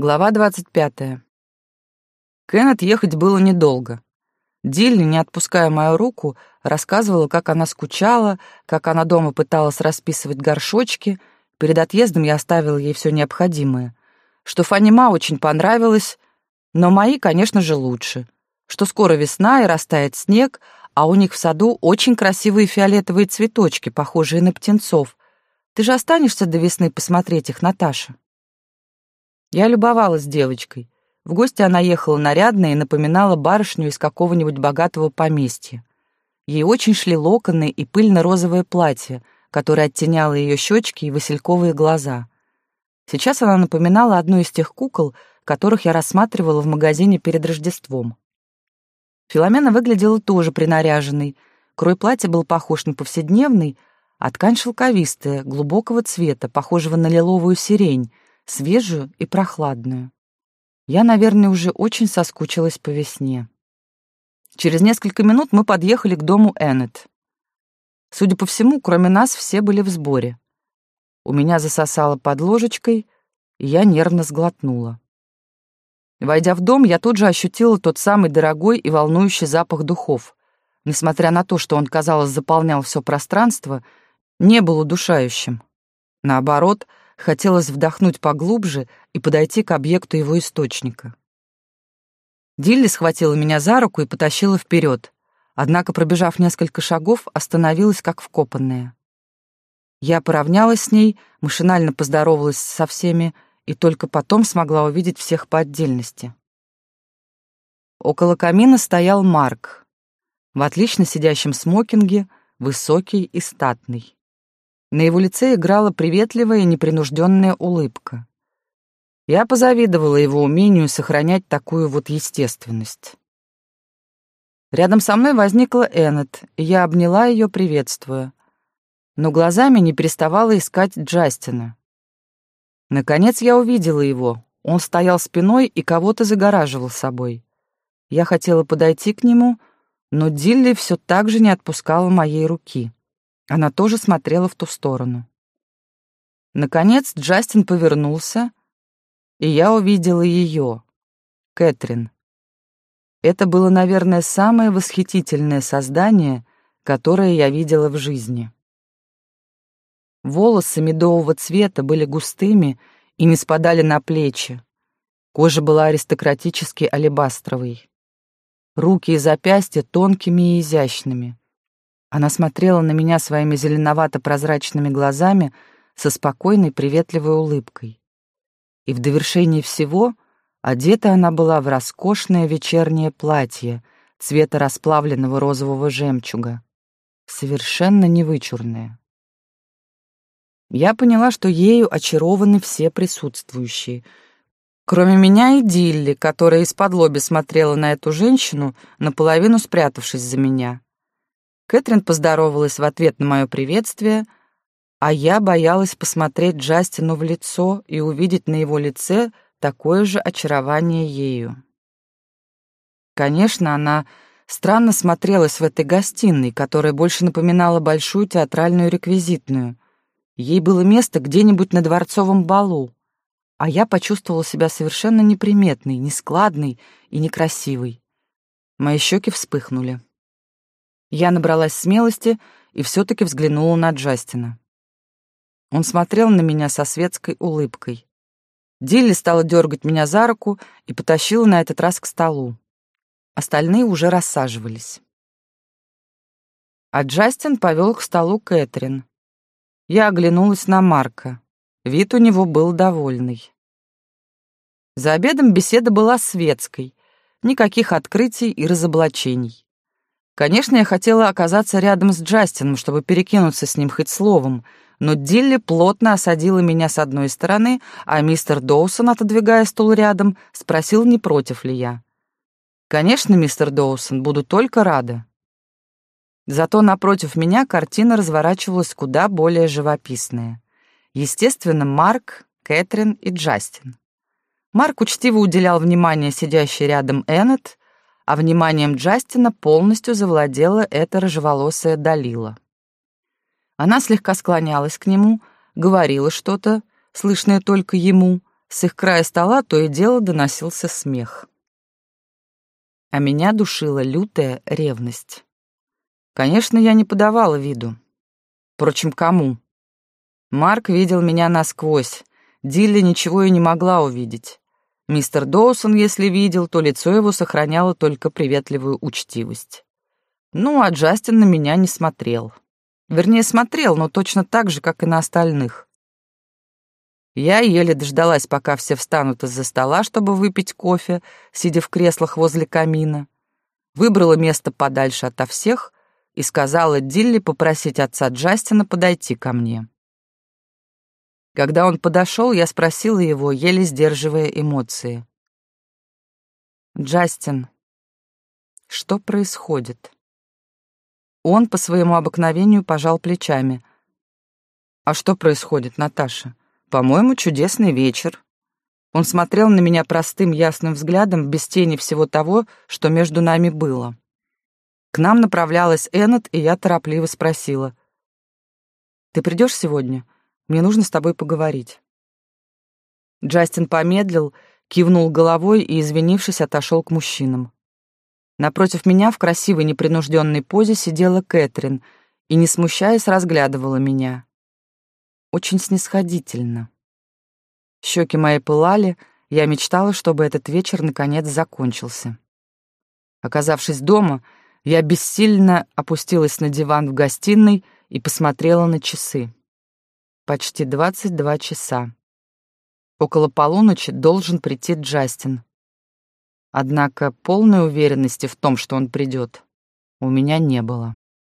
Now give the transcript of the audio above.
Глава двадцать пятая. Кеннет ехать было недолго. Дилли, не отпуская мою руку, рассказывала, как она скучала, как она дома пыталась расписывать горшочки. Перед отъездом я оставила ей все необходимое. Что Фанима очень понравилось, но мои, конечно же, лучше. Что скоро весна и растает снег, а у них в саду очень красивые фиолетовые цветочки, похожие на птенцов. Ты же останешься до весны посмотреть их, Наташа? Я любовалась девочкой. В гости она ехала нарядная и напоминала барышню из какого-нибудь богатого поместья. Ей очень шли локоны и пыльно-розовое платье, которое оттеняло ее щечки и васильковые глаза. Сейчас она напоминала одну из тех кукол, которых я рассматривала в магазине перед Рождеством. Филомена выглядела тоже принаряженной. Крой платья был похож на повседневный, а ткань шелковистая, глубокого цвета, похожего на лиловую сирень — свежую и прохладную. Я, наверное, уже очень соскучилась по весне. Через несколько минут мы подъехали к дому Эннет. Судя по всему, кроме нас все были в сборе. У меня засосало под ложечкой, и я нервно сглотнула. Войдя в дом, я тут же ощутила тот самый дорогой и волнующий запах духов. Несмотря на то, что он, казалось, заполнял все пространство, не был удушающим. Наоборот, Хотелось вдохнуть поглубже и подойти к объекту его источника. Дилли схватила меня за руку и потащила вперед, однако, пробежав несколько шагов, остановилась как вкопанная. Я поравнялась с ней, машинально поздоровалась со всеми и только потом смогла увидеть всех по отдельности. Около камина стоял Марк, в отлично сидящем смокинге, высокий и статный. На его лице играла приветливая и непринужденная улыбка. Я позавидовала его умению сохранять такую вот естественность. Рядом со мной возникла Эннет, и я обняла ее, приветствуя. Но глазами не переставала искать Джастина. Наконец я увидела его. Он стоял спиной и кого-то загораживал собой. Я хотела подойти к нему, но Дилли все так же не отпускала моей руки. Она тоже смотрела в ту сторону. Наконец Джастин повернулся, и я увидела ее, Кэтрин. Это было, наверное, самое восхитительное создание, которое я видела в жизни. Волосы медового цвета были густыми и не спадали на плечи. Кожа была аристократически алебастровой. Руки и запястья тонкими и изящными. Она смотрела на меня своими зеленовато-прозрачными глазами со спокойной, приветливой улыбкой. И в довершении всего одета она была в роскошное вечернее платье цвета расплавленного розового жемчуга, совершенно невычурное. Я поняла, что ею очарованы все присутствующие, кроме меня и Дилли, которая из-под лоби смотрела на эту женщину, наполовину спрятавшись за меня. Кэтрин поздоровалась в ответ на мое приветствие, а я боялась посмотреть Джастину в лицо и увидеть на его лице такое же очарование ею. Конечно, она странно смотрелась в этой гостиной, которая больше напоминала большую театральную реквизитную. Ей было место где-нибудь на дворцовом балу, а я почувствовала себя совершенно неприметной, нескладной и некрасивой. Мои щеки вспыхнули. Я набралась смелости и все-таки взглянула на Джастина. Он смотрел на меня со светской улыбкой. Дилли стала дергать меня за руку и потащила на этот раз к столу. Остальные уже рассаживались. А Джастин повел к столу Кэтрин. Я оглянулась на Марка. Вид у него был довольный. За обедом беседа была светской. Никаких открытий и разоблачений. Конечно, я хотела оказаться рядом с Джастином, чтобы перекинуться с ним хоть словом, но Дилли плотно осадила меня с одной стороны, а мистер Доусон, отодвигая стул рядом, спросил, не против ли я. «Конечно, мистер Доусон, буду только рада». Зато напротив меня картина разворачивалась куда более живописная. Естественно, Марк, Кэтрин и Джастин. Марк учтиво уделял внимание сидящей рядом Эннет, а вниманием Джастина полностью завладела эта рыжеволосая Далила. Она слегка склонялась к нему, говорила что-то, слышное только ему, с их края стола то и дело доносился смех. А меня душила лютая ревность. Конечно, я не подавала виду. Впрочем, кому? Марк видел меня насквозь. Дилли ничего и не могла увидеть. Мистер Доусон, если видел, то лицо его сохраняло только приветливую учтивость. Ну, а Джастин на меня не смотрел. Вернее, смотрел, но точно так же, как и на остальных. Я еле дождалась, пока все встанут из-за стола, чтобы выпить кофе, сидя в креслах возле камина. Выбрала место подальше ото всех и сказала Дилли попросить отца Джастина подойти ко мне. Когда он подошел, я спросила его, еле сдерживая эмоции. «Джастин, что происходит?» Он по своему обыкновению пожал плечами. «А что происходит, Наташа? По-моему, чудесный вечер». Он смотрел на меня простым ясным взглядом, без тени всего того, что между нами было. К нам направлялась Эннет, и я торопливо спросила. «Ты придешь сегодня?» Мне нужно с тобой поговорить». Джастин помедлил, кивнул головой и, извинившись, отошел к мужчинам. Напротив меня в красивой непринужденной позе сидела Кэтрин и, не смущаясь, разглядывала меня. Очень снисходительно. Щеки мои пылали, я мечтала, чтобы этот вечер наконец закончился. Оказавшись дома, я бессильно опустилась на диван в гостиной и посмотрела на часы. Почти 22 часа. Около полуночи должен прийти Джастин. Однако полной уверенности в том, что он придет, у меня не было.